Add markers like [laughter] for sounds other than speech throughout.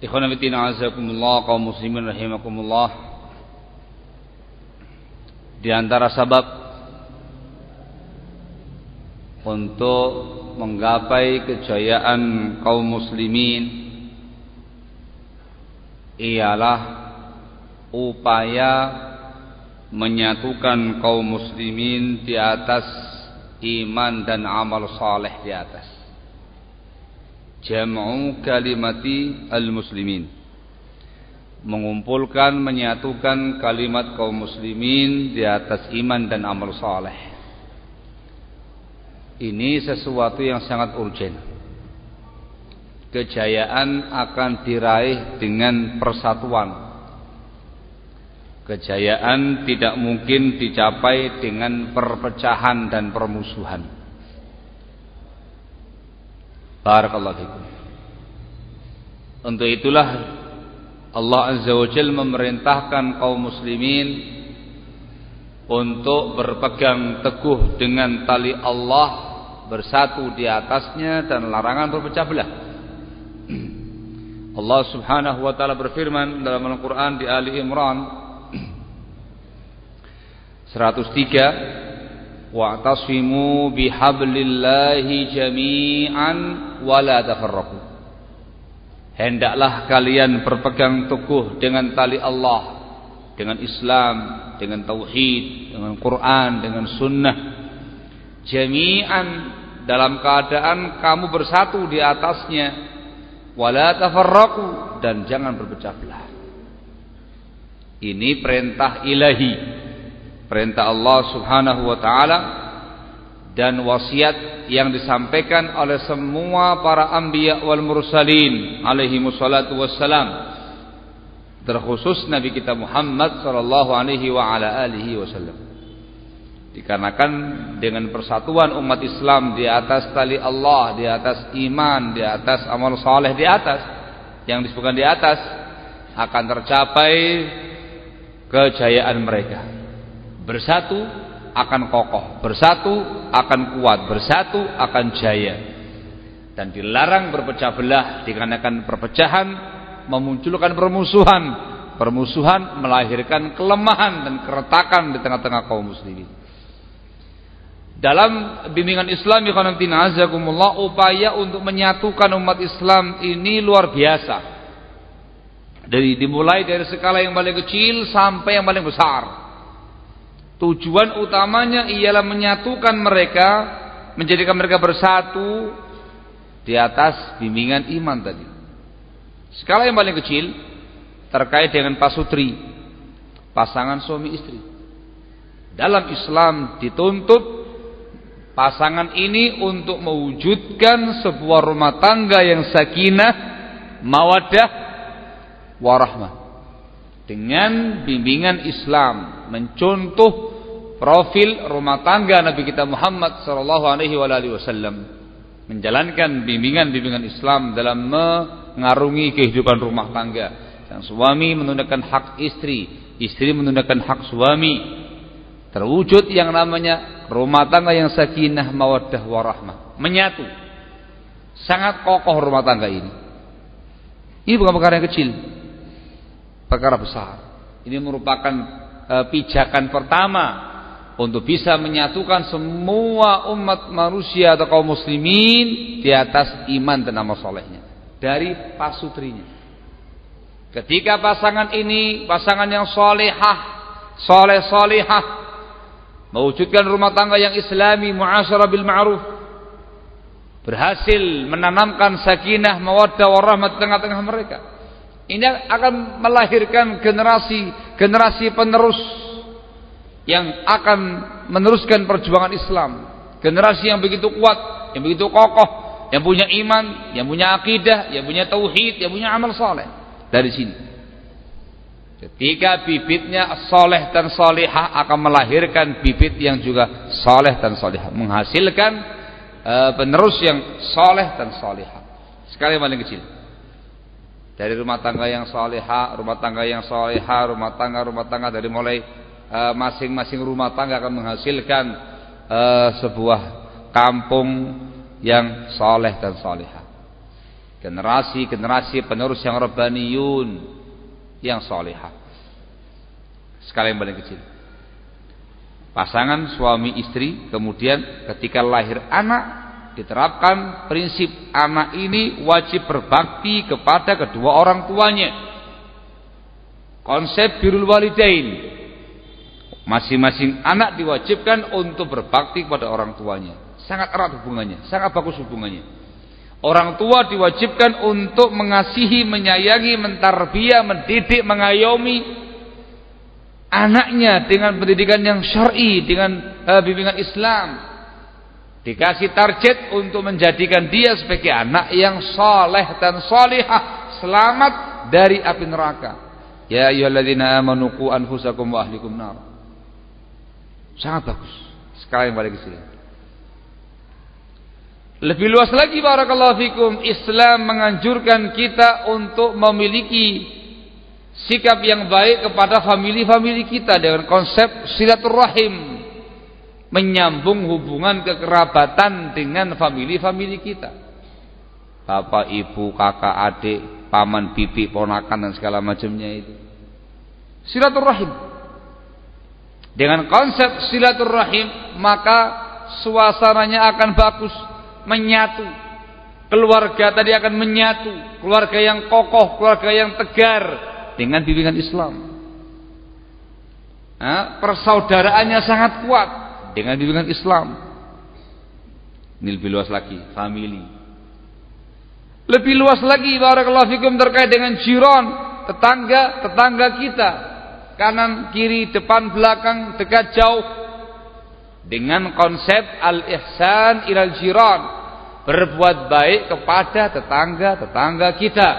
Ikhwan fillah azakumullah kaum muslimin rahimakumullah. Di antara sebab untuk menggapai kejayaan kaum muslimin ialah upaya menyatukan kaum muslimin di atas iman dan amal saleh di atas jam'u kalimati al-muslimin. Mengumpulkan menyatukan kalimat kaum muslimin di atas iman dan amal saleh. Ini sesuatu yang sangat urgent kejayaan akan diraih dengan persatuan. Kejayaan tidak mungkin dicapai dengan perpecahan dan permusuhan Barakallahu fikum. Untuk itulah Allah Azza wa Jalla memerintahkan kaum muslimin untuk berpegang teguh dengan tali Allah bersatu di atasnya dan larangan berpecah belah. [clears throat] Allah Subhanahu wa taala berfirman dalam Al-Qur'an di Ali Imran [clears throat] 103 wa'tasimu bihablillahi jami'an wa tafarraqu. Hendaklah kalian berpegang teguh dengan tali Allah dengan Islam dengan tauhid dengan Quran dengan sunnah. Jami'an dalam keadaan kamu bersatu di atasnya. Wala tafarraqu dan jangan berpecah belah. Ini perintah ilahi perintah Allah Subhanahu wa taala dan wasiat yang disampaikan oleh semua para anbiya wal mursalin alaihi wassalatu wassalam terkhusus Nabi kita Muhammad sallallahu alaihi wa ala alihi wasallam. Dikarenakan dengan persatuan umat Islam di atas tali Allah di atas iman di atas amal saleh di atas yang disebutkan di atas akan tercapai kejayaan mereka Bersatu akan kokoh, bersatu akan kuat, bersatu akan jaya. Dan dilarang berpecah belah dikarenakan perpecahan memunculkan permusuhan. Permusuhan melahirkan kelemahan dan keretakan di tengah-tengah kaum muslimin. Dalam bimbingan Islam upaya untuk menyatukan umat Islam ini luar biasa. Dari dimulai dari skala yang paling kecil sampai yang paling besar. Tujuan utamanya ialah menyatukan mereka, menjadikan mereka bersatu di atas bimbingan iman tadi. Skala yang paling kecil terkait dengan pasutri, pasangan suami istri. Dalam Islam dituntut pasangan ini untuk mewujudkan sebuah rumah tangga yang sakinah, mawaddah, warahmah. Dengan bimbingan Islam, mencontoh profil rumah tangga Nabi kita Muhammad sallallahu alaihi wasallam menjalankan bimbingan-bimbingan Islam dalam mengarungi kehidupan rumah tangga. Sang suami menunaikan hak istri, istri menunaikan hak suami. Terwujud yang namanya rumah tangga yang sakinah, mawaddah warahmah, menyatu. Sangat kokoh rumah tangga ini. Ini bukan perkara yang kecil. Perkara besar. Ini merupakan e, pijakan pertama untuk bisa menyatukan semua umat manusia atau kaum muslimin di atas iman dan amal solehnya dari pasutrinya. Ketika pasangan ini pasangan yang solehah, soleh solehah, mewujudkan rumah tangga yang islami, muasyarah bil ma'ruf, berhasil menanamkan sakinah, mawaddah, warahmat tengah-tengah mereka. Ini akan melahirkan generasi generasi penerus yang akan meneruskan perjuangan Islam. Generasi yang begitu kuat, yang begitu kokoh, yang punya iman, yang punya akidah, yang punya tauhid, yang punya amal saleh. Dari sini. Ketika bibitnya soleh dan solihah akan melahirkan bibit yang juga soleh dan solihah. Menghasilkan uh, penerus yang soleh dan solihah. Sekali yang paling kecil. Dari rumah tangga yang solihah, rumah tangga yang solihah, rumah tangga, rumah tangga dari mulai masing-masing uh, rumah tangga akan menghasilkan uh, sebuah kampung yang soleh dan solihah. Generasi-generasi penerus yang rabbaniyun yang solihah. Skala yang paling kecil. Pasangan suami istri kemudian ketika lahir anak diterapkan prinsip anak ini wajib berbakti kepada kedua orang tuanya. Konsep birul walidain. Masing-masing anak diwajibkan untuk berbakti kepada orang tuanya. Sangat erat hubungannya, sangat bagus hubungannya. Orang tua diwajibkan untuk mengasihi, menyayangi, mentarbiyah, mendidik, mengayomi anaknya dengan pendidikan yang syar'i, dengan uh, bimbingan Islam. Dikasih target untuk menjadikan dia sebagai anak yang soleh dan solihah, selamat dari api neraka. Ya ayyuhalladzina amanu qu anfusakum wa ahlikum nar. Sangat bagus. Sekali yang balik ke sini. Lebih luas lagi barakallahu fikum, Islam menganjurkan kita untuk memiliki sikap yang baik kepada famili-famili kita dengan konsep silaturahim, menyambung hubungan kekerabatan dengan famili-famili kita. Bapak, ibu, kakak, adik, paman, bibi, ponakan dan segala macamnya itu. Silaturahim. Dengan konsep silaturahim maka suasananya akan bagus menyatu. Keluarga tadi akan menyatu, keluarga yang kokoh, keluarga yang tegar dengan bimbingan Islam. Nah, persaudaraannya sangat kuat dengan bimbingan Islam. Ini lebih luas lagi, family. Lebih luas lagi barakallahu fikum terkait dengan jiran, tetangga, tetangga kita. Kanan, kiri, depan, belakang, dekat, jauh. Dengan konsep al-ihsan ilal jiran. Berbuat baik kepada tetangga-tetangga kita.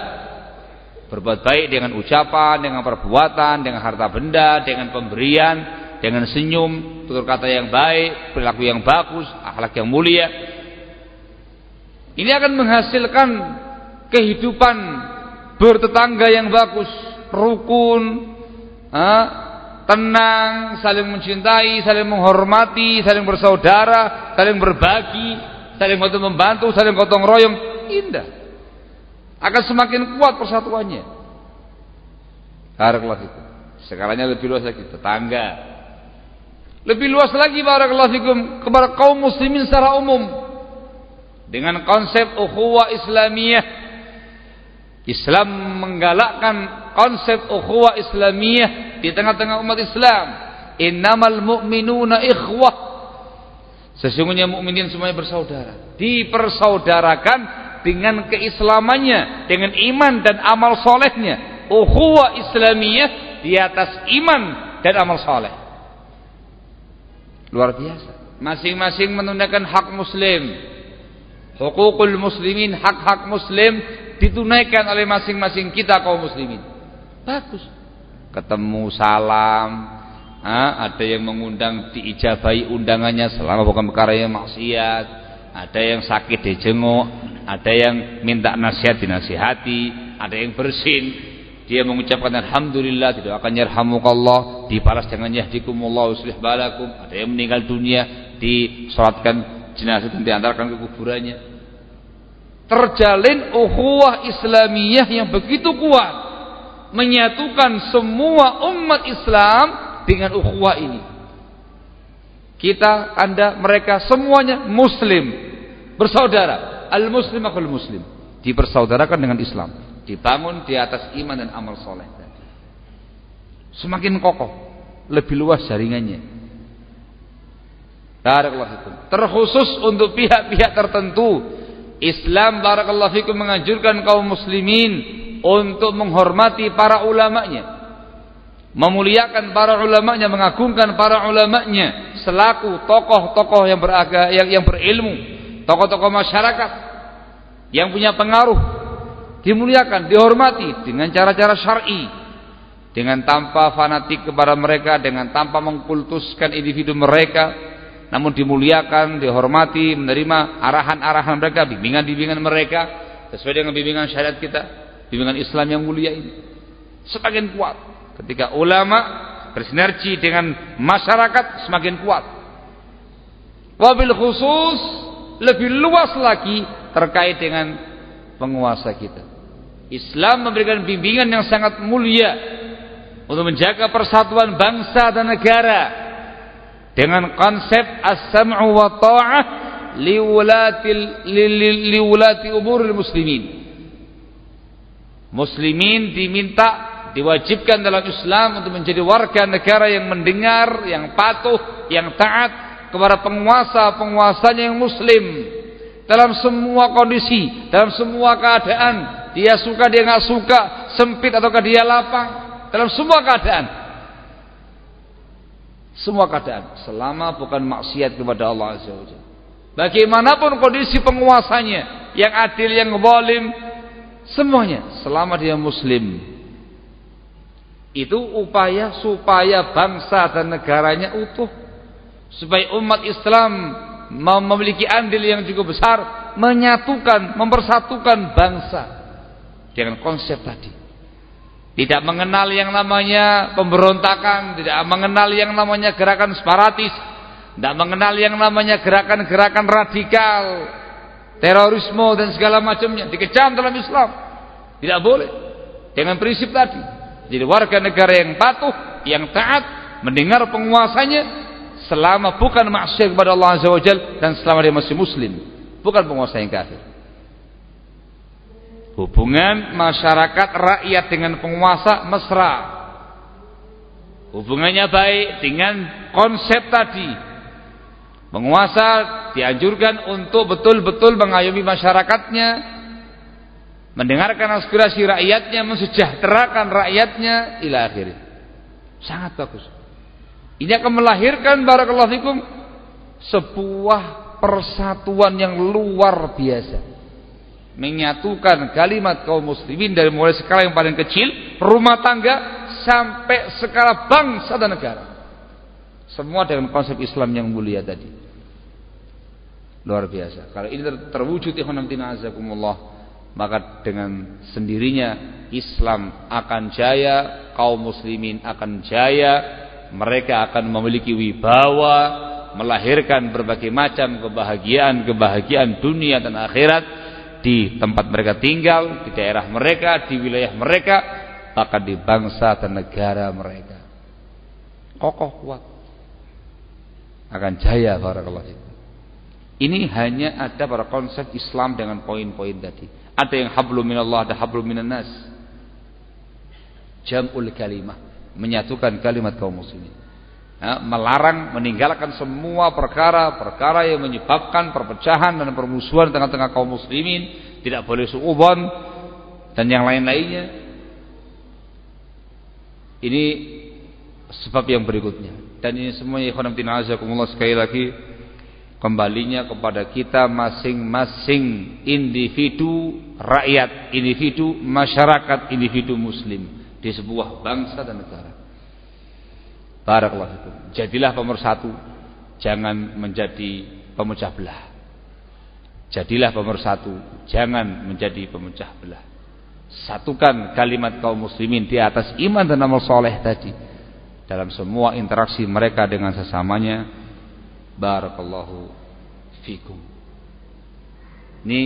Berbuat baik dengan ucapan dengan perbuatan dengan harta benda dengan pemberian dengan senyum tutur kata yang baik perilaku yang bagus akhlak yang mulia. Ini akan menghasilkan kehidupan bertetangga yang bagus rukun tenang, saling mencintai, saling menghormati, saling bersaudara, saling berbagi, saling bantu membantu, saling gotong royong, indah. Akan semakin kuat persatuannya. Barakallahu fikum. Sekarangnya lebih luas lagi tetangga. Lebih luas lagi barakallahu fikum kepada kaum muslimin secara umum. Dengan konsep ukhuwah Islamiyah. Islam menggalakkan konsep ukhuwah Islamiyah di tengah-tengah umat Islam. Innamal mu'minuna ikhwah. Sesungguhnya mukminin semuanya bersaudara. Dipersaudarakan dengan keislamannya, dengan iman dan amal solehnya. Ukhuwah Islamiyah di atas iman dan amal soleh. Luar biasa. Masing-masing menunaikan hak muslim. Hukukul muslimin, hak-hak muslim ditunaikan oleh masing-masing kita kaum muslimin. Bagus. Ketemu salam. Ha, ada yang mengundang diijabai undangannya selama bukan perkara yang maksiat. Ada yang sakit dijenguk. Ada yang minta nasihat dinasihati. Ada yang bersin. Dia mengucapkan alhamdulillah tidak akan yarhamukallah. Dibalas dengan yahdikumullah uslih balakum. Ada yang meninggal dunia disolatkan jenazah dan diantarkan ke kuburannya. Terjalin ukhuwah islamiyah yang begitu kuat menyatukan semua umat Islam dengan ukhuwah ini. Kita, Anda, mereka semuanya muslim, bersaudara. Al-muslim akul muslim. Dipersaudarakan dengan Islam. Dibangun di atas iman dan amal soleh. Semakin kokoh, lebih luas jaringannya. Barakallahu fikum. Terkhusus untuk pihak-pihak tertentu, Islam barakallahu fikum menganjurkan kaum muslimin untuk menghormati para ulamanya. Memuliakan para ulamanya mengagungkan para ulamanya selaku tokoh-tokoh yang beraga yang, yang berilmu tokoh-tokoh masyarakat yang punya pengaruh. Dimuliakan dihormati dengan cara-cara syar'i dengan tanpa fanatik kepada mereka, dengan tanpa mengkultuskan individu mereka, namun dimuliakan, dihormati, menerima arahan-arahan mereka, bimbingan-bimbingan mereka sesuai dengan bimbingan syariat kita, bimbingan Islam yang mulia ini. Semakin kuat ketika ulama bersinergi dengan masyarakat semakin kuat. Wabil khusus lebih luas lagi terkait dengan penguasa kita. Islam memberikan bimbingan yang sangat mulia untuk menjaga persatuan bangsa dan negara dengan konsep as-sam'u wa ta'ah liwulati liwulati umuril muslimin. Muslimin diminta diwajibkan dalam Islam untuk menjadi warga negara yang mendengar, yang patuh, yang taat kepada penguasa-penguasanya yang muslim dalam semua kondisi, dalam semua keadaan. Dia suka, dia nggak suka, sempit ataukah dia lapang, dalam semua keadaan. Semua keadaan. Selama bukan maksiat kepada Allah Azza Bagaimanapun kondisi penguasanya. Yang adil, yang zalim. Semuanya. Selama dia muslim. Itu upaya supaya bangsa dan negaranya utuh. Supaya umat Islam memiliki andil yang cukup besar. Menyatukan, mempersatukan bangsa. Dengan konsep tadi. Tidak mengenal yang namanya pemberontakan, tidak mengenal yang namanya gerakan separatis, tidak mengenal yang namanya gerakan-gerakan radikal, terorisme dan segala macamnya. Dikecam dalam Islam. Tidak boleh. Dengan prinsip tadi. Jadi warga negara yang patuh, yang taat, mendengar penguasanya selama bukan maksiat kepada Allah Azza wa dan selama dia masih muslim, bukan penguasa yang kafir. Hubungan masyarakat rakyat dengan penguasa mesra. Hubungannya baik dengan konsep tadi. Penguasa dianjurkan untuk betul-betul mengayomi masyarakatnya, mendengarkan aspirasi rakyatnya, mensejahterakan rakyatnya ila akhirnya. Sangat bagus. Ini akan melahirkan barakallahu fikum sebuah persatuan yang luar biasa menyatukan kalimat kaum muslimin dari mulai skala yang paling kecil, rumah tangga sampai skala bangsa dan negara. Semua dengan konsep Islam yang mulia tadi. Luar biasa. Kalau ini terwujud ikhwanamtina azakumullah, maka dengan sendirinya Islam akan jaya, kaum muslimin akan jaya, mereka akan memiliki wibawa, melahirkan berbagai macam kebahagiaan-kebahagiaan dunia dan akhirat di tempat mereka tinggal, di daerah mereka, di wilayah mereka, bahkan di bangsa dan negara mereka. Kokoh kuat. Akan jaya barakallahu fikum. Ini hanya ada pada konsep Islam dengan poin-poin tadi. Ada yang hablum minallah, ada hablum minan nas. Jam'ul kalimah, menyatukan kalimat kaum muslimin. Ya, melarang meninggalkan semua perkara-perkara yang menyebabkan perpecahan dan permusuhan tengah-tengah kaum muslimin. Tidak boleh suubon dan yang lain-lainnya. Ini sebab yang berikutnya. Dan ini semuanya ikhwan azakumullah sekali lagi kembalinya kepada kita masing-masing individu rakyat individu masyarakat individu muslim di sebuah bangsa dan negara Barakallahu fikum. Jadilah pemersatu, jangan menjadi pemecah belah. Jadilah pemersatu, jangan menjadi pemecah belah. Satukan kalimat kaum muslimin di atas iman dan amal soleh tadi. Dalam semua interaksi mereka dengan sesamanya. Barakallahu fikum. Ini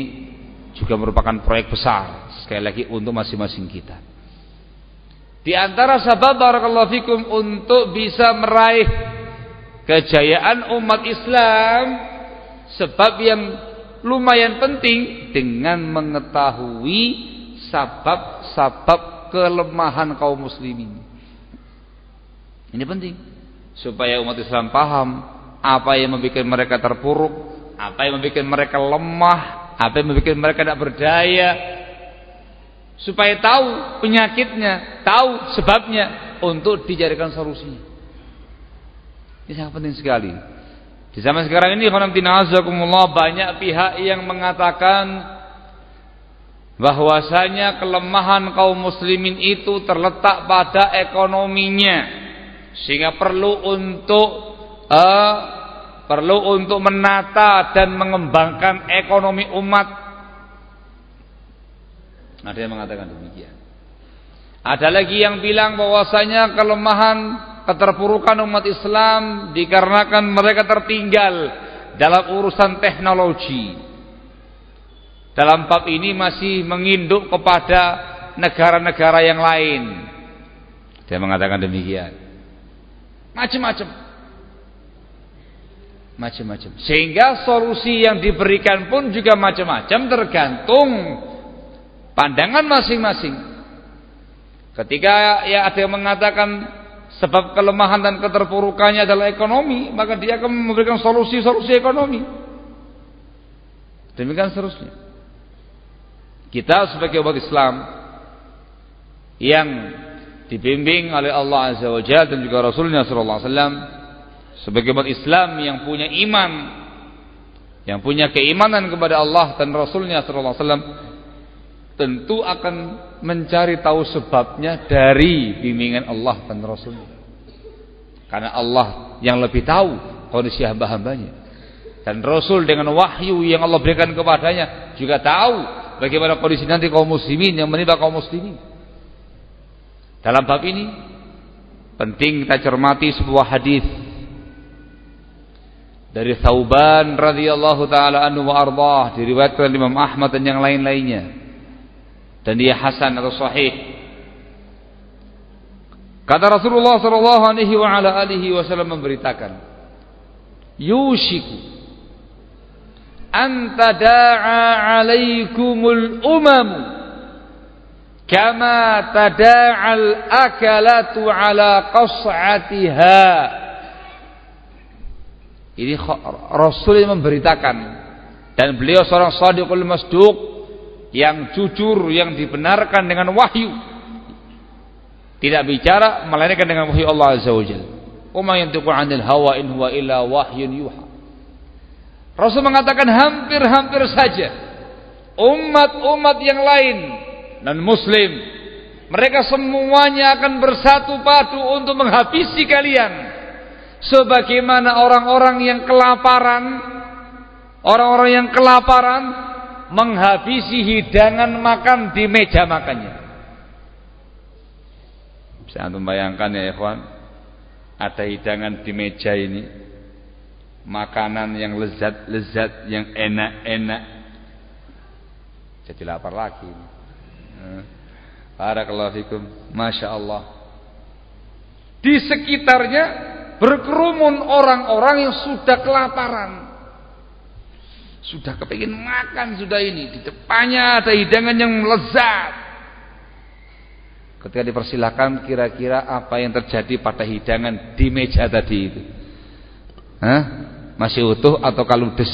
juga merupakan proyek besar. Sekali lagi untuk masing-masing kita. Di antara sebab barakallahu fikum untuk bisa meraih kejayaan umat Islam sebab yang lumayan penting dengan mengetahui sebab-sebab kelemahan kaum muslimin. Ini penting supaya umat Islam paham apa yang membuat mereka terpuruk, apa yang membuat mereka lemah, apa yang membuat mereka tidak berdaya, supaya tahu penyakitnya, tahu sebabnya untuk dijadikan solusinya. Ini sangat penting sekali. Di zaman sekarang ini banyak pihak yang mengatakan bahwasanya kelemahan kaum muslimin itu terletak pada ekonominya sehingga perlu untuk uh, perlu untuk menata dan mengembangkan ekonomi umat ada yang mengatakan demikian ada lagi yang bilang bahwasanya kelemahan keterpurukan umat Islam dikarenakan mereka tertinggal dalam urusan teknologi dalam bab ini masih menginduk kepada negara-negara yang lain. Dia mengatakan demikian. Macam-macam. Macam-macam. Sehingga solusi yang diberikan pun juga macam-macam tergantung pandangan masing-masing. Ketika ya ada yang mengatakan sebab kelemahan dan keterpurukannya adalah ekonomi, maka dia akan memberikan solusi-solusi ekonomi. Demikian seterusnya. Kita sebagai umat Islam yang dibimbing oleh Allah Azza wa Jalla dan juga Rasulnya sallallahu alaihi wasallam sebagai umat Islam yang punya iman yang punya keimanan kepada Allah dan Rasulnya sallallahu alaihi wasallam tentu akan mencari tahu sebabnya dari bimbingan Allah dan Rasulnya karena Allah yang lebih tahu kondisi hamba-hambanya dan Rasul dengan wahyu yang Allah berikan kepadanya juga tahu bagaimana kondisi nanti kaum muslimin yang menimpa kaum muslimin. Dalam bab ini penting kita cermati sebuah hadis dari Thauban radhiyallahu taala anhu wa ardah diriwayatkan Imam Ahmad dan yang lain-lainnya. Dan dia hasan atau sahih. Kata Rasulullah sallallahu alaihi wa ala alihi wasallam memberitakan, "Yushiku an tada'a 'alaikumul umam kama tada'al akalatu 'ala qas'atiha ini Rasul yang memberitakan. Dan beliau seorang sadiqul masduq yang jujur yang dibenarkan dengan wahyu. Tidak bicara melainkan dengan wahyu Allah azza wa ma yantiqu 'anil hawa in huwa illa wahyun yuha. Rasul mengatakan hampir-hampir saja. Umat-umat yang lain dan muslim mereka semuanya akan bersatu padu untuk menghabisi kalian sebagaimana orang-orang yang kelaparan orang-orang yang kelaparan menghabisi hidangan makan di meja makannya bisa anda bayangkan ya ikhwan ada hidangan di meja ini makanan yang lezat-lezat, yang enak-enak. Jadi lapar lagi. Eh, barakallahu fikum. Masya Allah. Di sekitarnya berkerumun orang-orang yang sudah kelaparan. Sudah kepingin makan sudah ini. Di depannya ada hidangan yang lezat. Ketika dipersilakan kira-kira apa yang terjadi pada hidangan di meja tadi itu. Hah? Masih utuh atau ludes?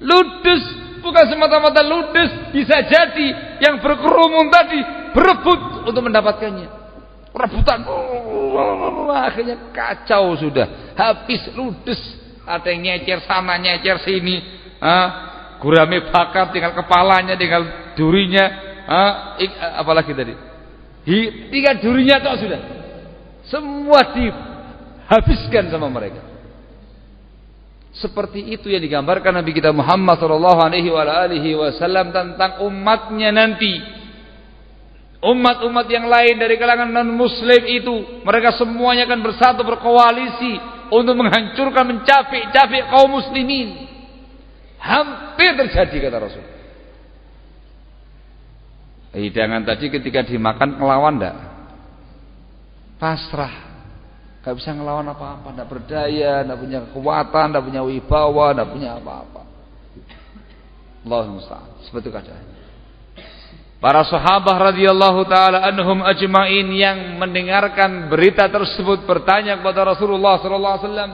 Ludes bukan semata-mata ludes, bisa jadi yang berkerumun tadi berebut untuk mendapatkannya. Rebutan, akhirnya kacau sudah, habis ludes. Ada yang nyecer sana, nyecer sini, ah, gurame bakar tinggal kepalanya, tinggal durinya, ah, apalagi tadi, tinggal durinya tuh sudah. Semua dihabiskan sama mereka. Seperti itu yang digambarkan Nabi kita Muhammad wasallam tentang umatnya nanti. Umat-umat yang lain dari kalangan non-muslim itu, mereka semuanya akan bersatu berkoalisi untuk menghancurkan, mencapik-capik kaum muslimin. Hampir terjadi kata Rasul. Hidangan tadi ketika dimakan ngelawan enggak? Pasrah. Gak bisa ngelawan apa-apa, tidak berdaya, tidak punya kekuatan, tidak punya wibawa, tidak punya apa-apa. Allah musta'an. Seperti keadaannya. Para sahabat radhiyallahu taala anhum ajmain yang mendengarkan berita tersebut bertanya kepada Rasulullah sallallahu alaihi wasallam,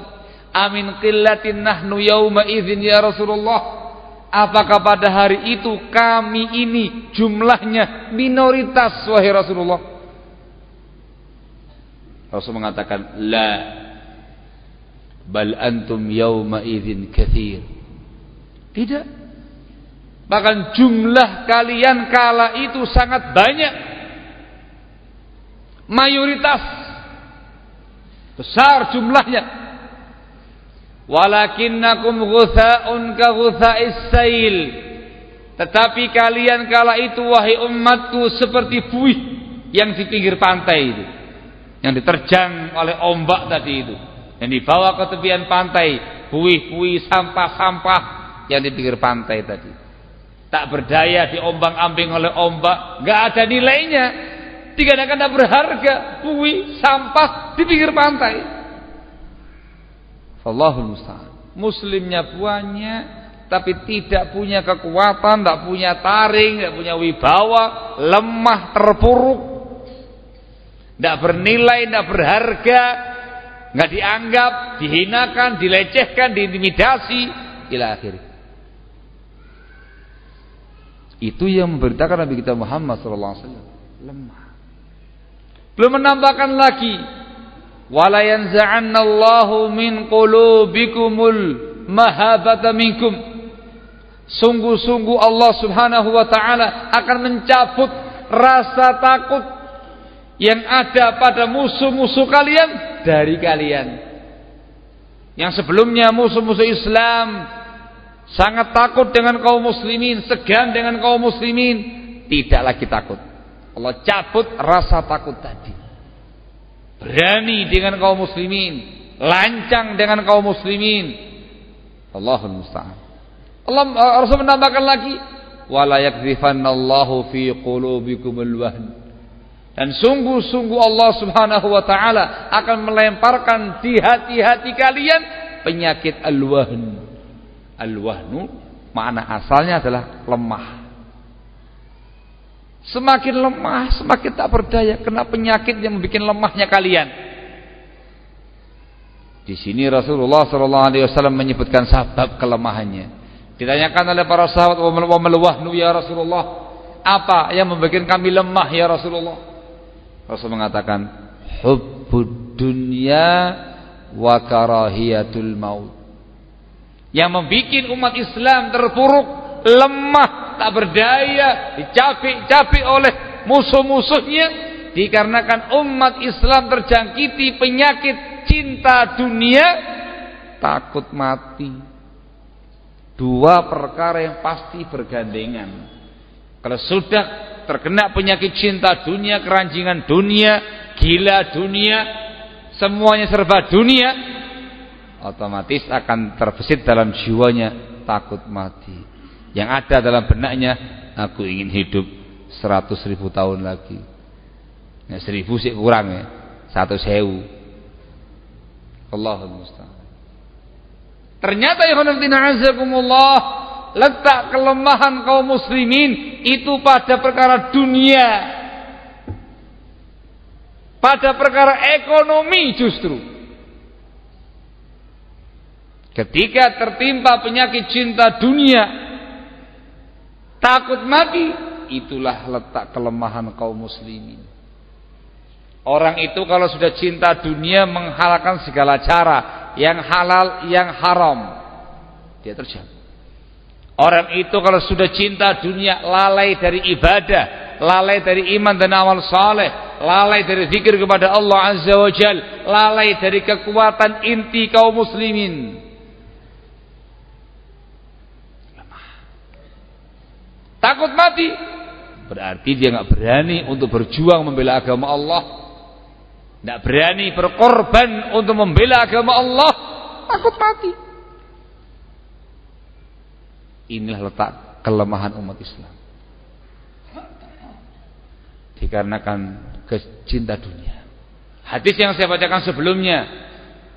"Amin qillatin nahnu yauma idzin ya Rasulullah?" Apakah pada hari itu kami ini jumlahnya minoritas wahai Rasulullah? Rasul mengatakan la bal antum yauma idzin katsir. Tidak. Bahkan jumlah kalian kala itu sangat banyak. Mayoritas besar jumlahnya. Walakinnakum ghutha'un ka ghutha'is sail. Tetapi kalian kala itu wahai umatku seperti buih yang di pinggir pantai itu. Yang diterjang oleh ombak tadi itu. Yang dibawa ke tepian pantai, buih-buih sampah-sampah yang di pinggir pantai tadi tak berdaya diombang-ambing oleh ombak, nggak ada nilainya. Dikarenakan tidak berharga, bui, sampah di pinggir pantai. Allahul musta'an. Muslimnya banyak, tapi tidak punya kekuatan, tidak punya taring, tidak punya wibawa, lemah, terpuruk, tidak bernilai, tidak berharga, nggak dianggap, dihinakan, dilecehkan, diintimidasi, ila akhirnya. Itu yang memberitakan Nabi kita Muhammad wasallam lemah. Belum menambahkan lagi wala yanza'anna Allahu min qulubikumul mahabata minkum. Sungguh-sungguh Allah Subhanahu wa taala akan mencabut rasa takut yang ada pada musuh-musuh kalian dari kalian. Yang sebelumnya musuh-musuh Islam sangat takut dengan kaum muslimin, segan dengan kaum muslimin, tidak lagi takut. Allah cabut rasa takut tadi. Berani dengan kaum muslimin, lancang dengan kaum muslimin. Allahul musta'an. Allah Rasul menambahkan lagi, wala yakdzifannallahu fi qulubikumul wahn. Dan sungguh-sungguh Allah Subhanahu wa taala akan melemparkan di hati-hati kalian penyakit al-wahn Al-wahnu makna asalnya adalah lemah. Semakin lemah, semakin tak berdaya kena penyakit yang membuat lemahnya kalian. Di sini Rasulullah wasallam menyebutkan sebab kelemahannya. Ditanyakan oleh para sahabat, "Wa mal wahnu ya Rasulullah?" Apa yang membuat kami lemah ya Rasulullah? Rasul mengatakan, "Hubbud dunya wa karahiyatul maut." Yang membuat umat Islam terpuruk, lemah, tak berdaya, dicapik-capik oleh musuh-musuhnya dikarenakan umat Islam terjangkiti penyakit cinta dunia, takut mati. Dua perkara yang pasti bergandengan. Kalau sudah terkena penyakit cinta dunia, keranjingan dunia, gila dunia, semuanya serba dunia, otomatis akan terbesit dalam jiwanya takut mati. Yang ada dalam benaknya aku ingin hidup seratus ribu tahun lagi. Nah, seribu sih kurang ya, satu sewu. Allahul musta'an. Ternyata ya azakumullah letak kelemahan kaum muslimin itu pada perkara dunia. Pada perkara ekonomi justru. Ketika tertimpa penyakit cinta dunia, takut mati, itulah letak kelemahan kaum muslimin. Orang itu kalau sudah cinta dunia menghalalkan segala cara, yang halal, yang haram, dia terjatuh. Orang itu kalau sudah cinta dunia lalai dari ibadah, lalai dari iman dan amal saleh, lalai dari zikir kepada Allah Azza wa Jal, lalai dari kekuatan inti kaum muslimin. Takut mati. Berarti dia nggak berani untuk berjuang membela agama Allah. Nggak berani berkorban untuk membela agama Allah. Takut mati. Inilah letak kelemahan umat Islam. Dikarenakan kecinta dunia. Hadis yang saya bacakan sebelumnya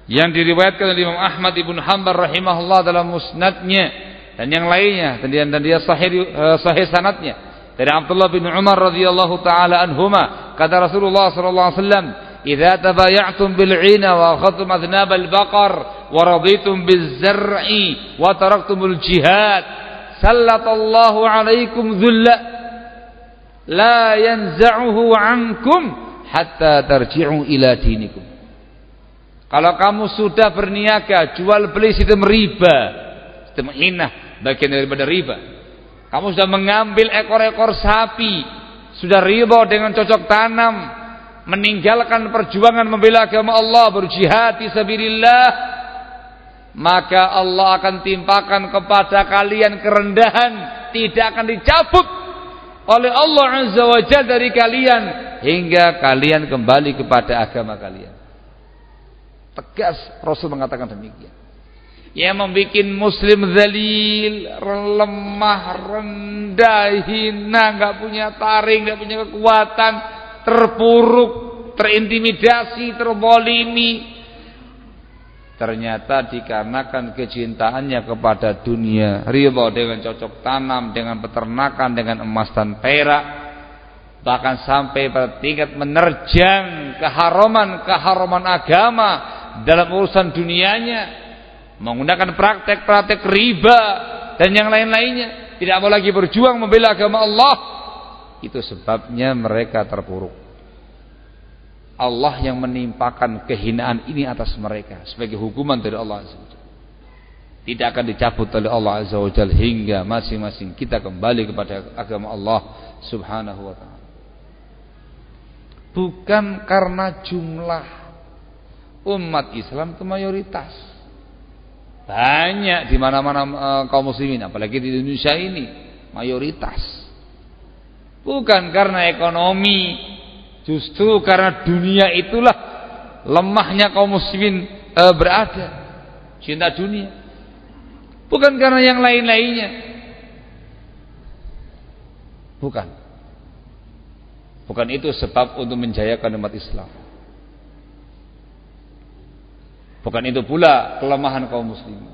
yang diriwayatkan oleh Imam Ahmad ibn Hanbal rahimahullah dalam musnadnya dan yang lainnya dan dan dia sahih uh, sahih sanatnya. Dari Abdullah bin Umar radhiyallahu taala anhuma kata Rasulullah sallallahu alaihi wasallam idza tabaya'tum bil 'ina wa akhadtum adnab al baqar wa raditum biz zar'i wa taraktumul jihad sallatallahu alaikum dhulla la yanza'uhu 'ankum hatta tarji'u ila dinikum. Kalau kamu sudah berniaga jual beli sistem riba sistem inah bagian daripada riba. Kamu sudah mengambil ekor-ekor sapi, sudah riba dengan cocok tanam, meninggalkan perjuangan membela agama Allah, berjihad sabilillah, maka Allah akan timpakan kepada kalian kerendahan, tidak akan dicabut oleh Allah Azza wa Jalla dari kalian hingga kalian kembali kepada agama kalian. Tegas Rasul mengatakan demikian. Yang membuat muslim zalil, lemah, rendah, hina, nggak punya taring, nggak punya kekuatan, terpuruk, terintimidasi, terbolimi. Ternyata dikarenakan kecintaannya kepada dunia, ridho dengan cocok tanam, dengan peternakan, dengan emas dan perak, bahkan sampai pada tingkat menerjang keharuman-keharuman agama dalam urusan dunianya, menggunakan praktek-praktek riba dan yang lain-lainnya, tidak mau lagi berjuang membela agama Allah, itu sebabnya mereka terpuruk. Allah yang menimpakan kehinaan ini atas mereka sebagai hukuman dari Allah Azza Tidak akan dicabut oleh Allah Azza wa hingga masing-masing kita kembali kepada agama Allah Subhanahu wa taala. Bukan karena jumlah umat Islam itu mayoritas. Banyak di mana-mana uh, kaum muslimin, apalagi di Indonesia ini mayoritas. Bukan karena ekonomi, Justru karena dunia itulah lemahnya kaum muslimin e, berada. Cinta dunia. Bukan karena yang lain-lainnya. Bukan. Bukan itu sebab untuk menjayakan umat Islam. Bukan itu pula kelemahan kaum muslimin.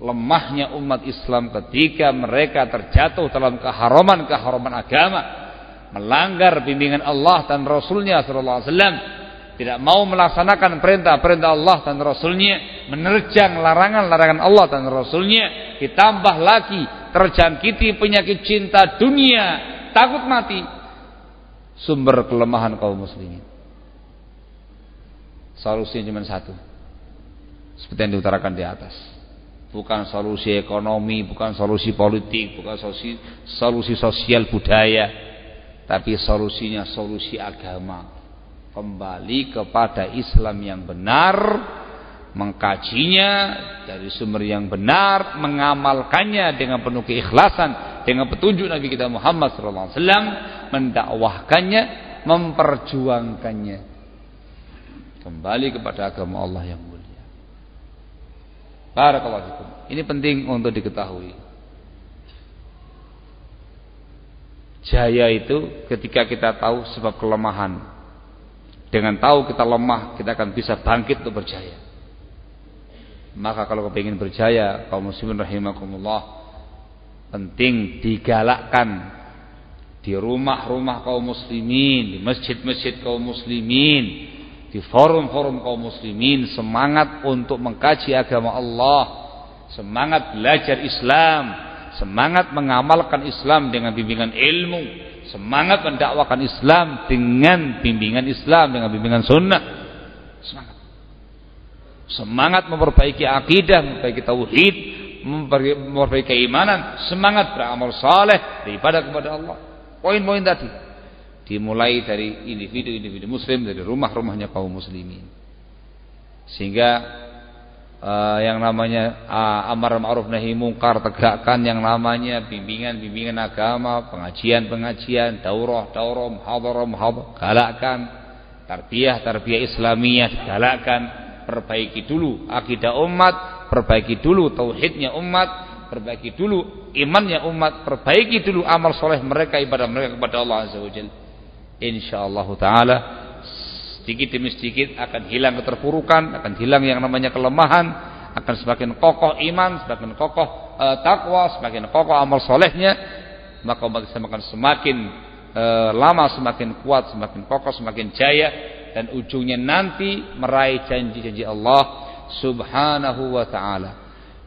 Lemahnya umat Islam ketika mereka terjatuh dalam keharaman-keharaman agama melanggar bimbingan Allah dan Rasulnya Sallallahu Alaihi tidak mau melaksanakan perintah-perintah Allah dan Rasulnya menerjang larangan-larangan Allah dan Rasulnya ditambah lagi terjangkiti penyakit cinta dunia takut mati. Sumber kelemahan kaum muslimin. Solusinya cuma satu seperti yang diutarakan di atas. Bukan solusi ekonomi bukan solusi politik bukan solusi solusi sosial budaya tapi solusinya solusi agama. Kembali kepada Islam yang benar mengkajinya dari sumber yang benar mengamalkannya dengan penuh keikhlasan dengan petunjuk Nabi kita Muhammad SAW mendakwahkannya memperjuangkannya. Kembali kepada agama Allah yang Barakallahu ini penting untuk diketahui Jaya itu ketika kita tahu sebab kelemahan. Dengan tahu kita lemah, kita akan bisa bangkit untuk berjaya. Maka kalau kepingin berjaya, kaum muslimin rahimakumullah, penting digalakkan di rumah-rumah kaum muslimin, di masjid-masjid kaum muslimin, di forum-forum kaum muslimin semangat untuk mengkaji agama Allah, semangat belajar Islam, semangat mengamalkan Islam dengan bimbingan ilmu, semangat mendakwakan Islam dengan bimbingan Islam dengan bimbingan sunnah. Semangat. Semangat memperbaiki akidah, memperbaiki tauhid, memperbaiki keimanan, semangat beramal saleh, beribadah kepada Allah. Poin-poin tadi dimulai dari individu-individu muslim dari rumah-rumahnya kaum muslimin. Sehingga uh, yang namanya uh, amar ma'ruf nahi mungkar tegakkan yang namanya bimbingan-bimbingan agama, pengajian-pengajian, daurah-daurah, muhadharah, muhadharah, galakkan tarbiyah-tarbiyah Islamiyah galakkan, perbaiki dulu akidah umat, perbaiki dulu tauhidnya umat, perbaiki dulu imannya umat, perbaiki dulu amal soleh mereka ibadah mereka kepada Allah Azza wa. Insyaallah taala sedikit demi sedikit akan hilang keterpurukan, akan hilang yang namanya kelemahan, akan semakin kokoh iman, semakin kokoh e, takwa, semakin kokoh amal solehnya, maka umat Islam akan semakin e, lama, semakin kuat, semakin kokoh, semakin jaya, dan ujungnya nanti meraih janji-janji Allah Subhanahu wa Ta'ala.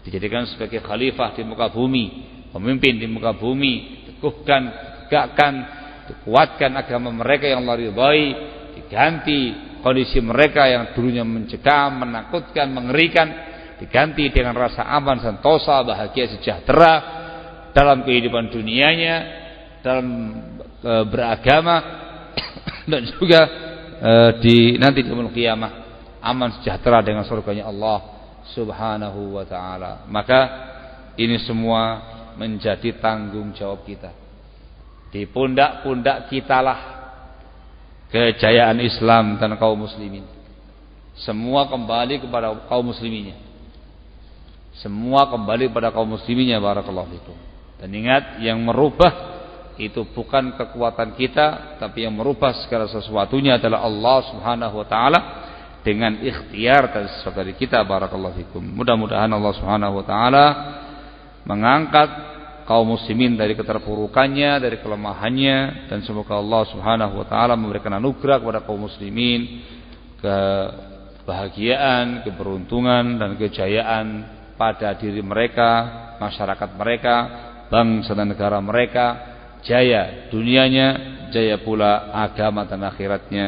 Dijadikan sebagai khalifah di muka bumi, pemimpin di muka bumi, teguhkan, tegakkan, kuatkan agama mereka yang Allah ridhai diganti kondisi mereka yang dulunya mencekam, menakutkan, mengerikan diganti dengan rasa aman, sentosa, bahagia, sejahtera dalam kehidupan dunianya, dalam e, beragama [coughs] dan juga e, di nanti di kiamah aman sejahtera dengan surganya Allah Subhanahu wa taala. Maka ini semua menjadi tanggung jawab kita. Di pundak-pundak kitalah kejayaan Islam dan kaum muslimin. Semua kembali kepada kaum musliminnya. Semua kembali kepada kaum musliminnya barakallahu fikum. Dan ingat yang merubah itu bukan kekuatan kita tapi yang merubah segala sesuatunya adalah Allah Subhanahu wa taala dengan ikhtiar dan sesuatu dari kita barakallahu fikum. Mudah-mudahan Allah Subhanahu wa taala mengangkat kaum muslimin dari keterpurukannya, dari kelemahannya dan semoga Allah Subhanahu wa taala memberikan anugerah kepada kaum muslimin kebahagiaan, keberuntungan dan kejayaan pada diri mereka, masyarakat mereka, bangsa dan negara mereka, jaya dunianya, jaya pula agama dan akhiratnya.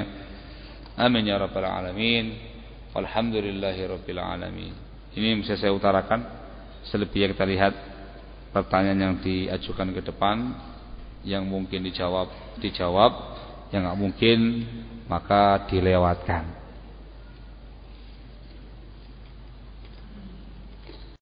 Amin ya rabbal alamin. Alhamdulillahi rabbil alamin. Ini bisa saya utarakan selebihnya kita lihat pertanyaan yang diajukan ke depan yang mungkin dijawab dijawab yang nggak mungkin maka dilewatkan